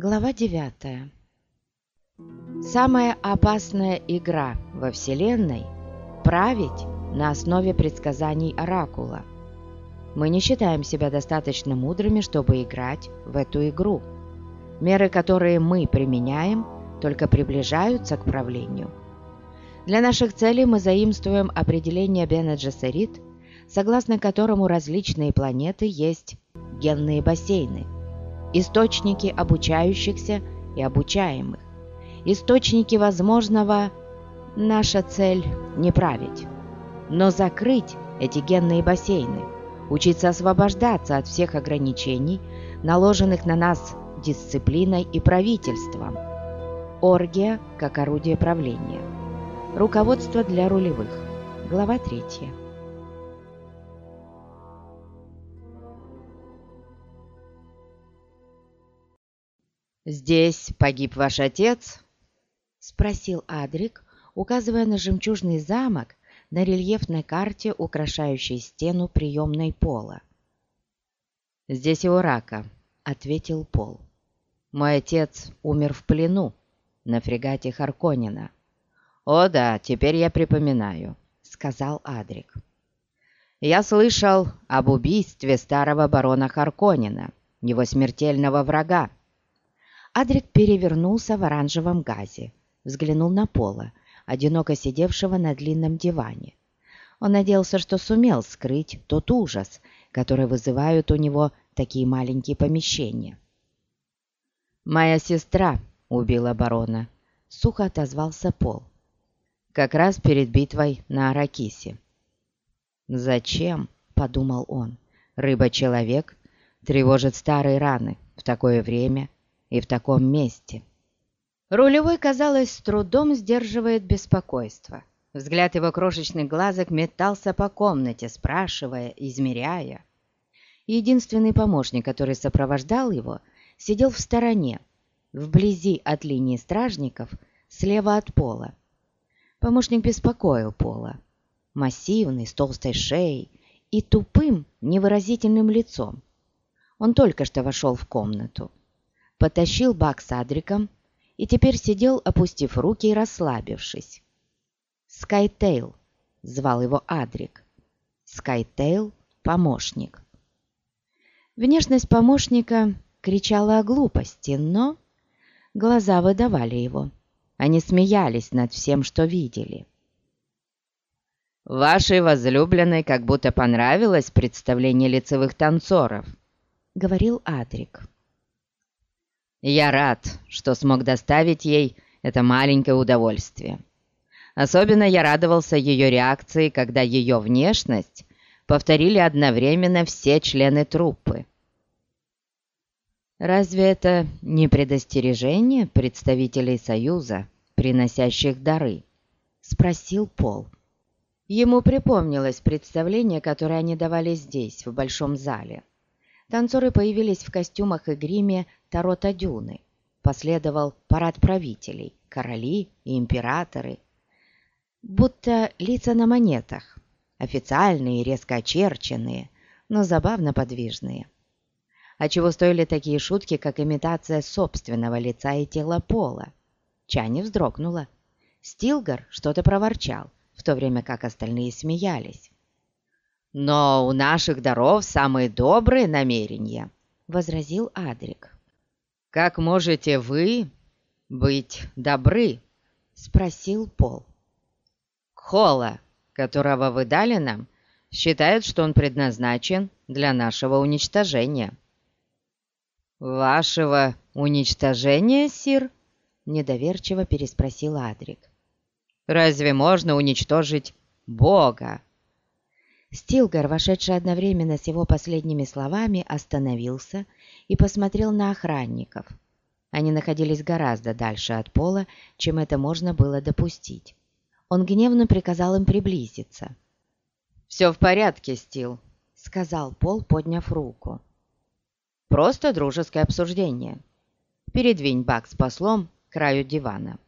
Глава 9 Самая опасная игра во Вселенной – править на основе предсказаний Оракула. Мы не считаем себя достаточно мудрыми, чтобы играть в эту игру. Меры, которые мы применяем, только приближаются к правлению. Для наших целей мы заимствуем определение Бена Джессерит, согласно которому различные планеты есть генные бассейны, источники обучающихся и обучаемых, источники возможного – наша цель не править, но закрыть эти генные бассейны, учиться освобождаться от всех ограничений, наложенных на нас дисциплиной и правительством. Оргия как орудие правления. Руководство для рулевых. Глава 3. «Здесь погиб ваш отец?» — спросил Адрик, указывая на жемчужный замок на рельефной карте, украшающей стену приемной пола. «Здесь его рака», — ответил Пол. «Мой отец умер в плену на фрегате Харконина». «О да, теперь я припоминаю», — сказал Адрик. «Я слышал об убийстве старого барона Харконина, его смертельного врага. Адрик перевернулся в оранжевом газе, взглянул на Пола, одиноко сидевшего на длинном диване. Он надеялся, что сумел скрыть тот ужас, который вызывают у него такие маленькие помещения. «Моя сестра убила барона», — сухо отозвался Пол. «Как раз перед битвой на Аракисе». «Зачем?» — подумал он. «Рыба-человек тревожит старые раны в такое время и в таком месте. Рулевой, казалось, с трудом сдерживает беспокойство. Взгляд его крошечных глазок метался по комнате, спрашивая, измеряя. Единственный помощник, который сопровождал его, сидел в стороне, вблизи от линии стражников, слева от пола. Помощник беспокоил Пола. Массивный, с толстой шеей и тупым, невыразительным лицом. Он только что вошел в комнату потащил бак с Эдриком и теперь сидел, опустив руки и расслабившись. «Скайтейл», — звал его Эдрик. «Скайтейл — помощник». Внешность помощника кричала о глупости, но глаза выдавали его. Они смеялись над всем, что видели. «Вашей возлюбленной как будто понравилось представление лицевых танцоров», — говорил Адрик. Я рад, что смог доставить ей это маленькое удовольствие. Особенно я радовался ее реакции, когда ее внешность повторили одновременно все члены труппы. Разве это не предостережение представителей Союза, приносящих дары? Спросил Пол. Ему припомнилось представление, которое они давали здесь, в большом зале. Танцоры появились в костюмах и гриме Тарота Дюны. Последовал парад правителей, короли и императоры. Будто лица на монетах, официальные, резко очерченные, но забавно подвижные. А чего стоили такие шутки, как имитация собственного лица и тела Пола? Чани вздрогнула. Стилгар что-то проворчал, в то время как остальные смеялись. «Но у наших даров самые добрые намерения», — возразил Адрик. «Как можете вы быть добры?» — спросил Пол. «Холла, которого вы дали нам, считает, что он предназначен для нашего уничтожения». «Вашего уничтожения, Сир?» — недоверчиво переспросил Адрик. «Разве можно уничтожить Бога?» Стилгар, вошедший одновременно с его последними словами, остановился и посмотрел на охранников. Они находились гораздо дальше от пола, чем это можно было допустить. Он гневно приказал им приблизиться. «Все в порядке, Стил», — сказал Пол, подняв руку. «Просто дружеское обсуждение. Передвинь бак с послом к краю дивана».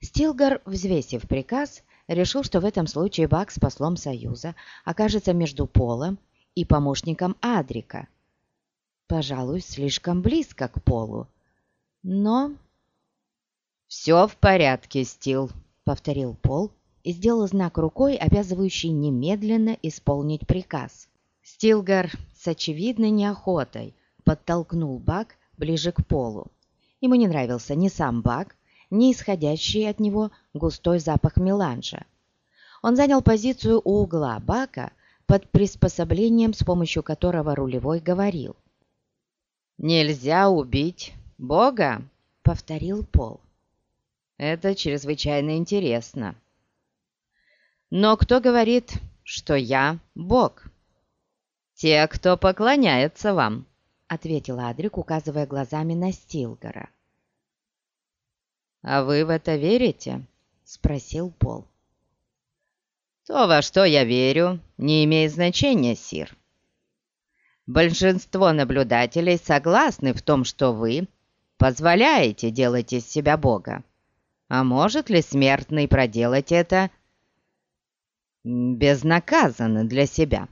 Стилгар, взвесив приказ, решил, что в этом случае Бак с послом Союза окажется между Полом и помощником Адрика. Пожалуй, слишком близко к Полу, Но... «Все в порядке, Стил», — повторил Пол и сделал знак рукой, обязывающий немедленно исполнить приказ. Стилгар с очевидной неохотой подтолкнул Бак ближе к полу. Ему не нравился ни сам Бак, ни исходящий от него густой запах меланжа. Он занял позицию у угла Бака под приспособлением, с помощью которого рулевой говорил. «Нельзя убить Бога», — повторил Пол. «Это чрезвычайно интересно». «Но кто говорит, что я Бог?» «Те, кто поклоняется вам», — ответил Адрик, указывая глазами на Стилгора. «А вы в это верите?» — спросил Пол. «То, во что я верю, не имеет значения, Сир. Большинство наблюдателей согласны в том, что вы позволяете делать из себя Бога. А может ли смертный проделать это безнаказанно для себя?»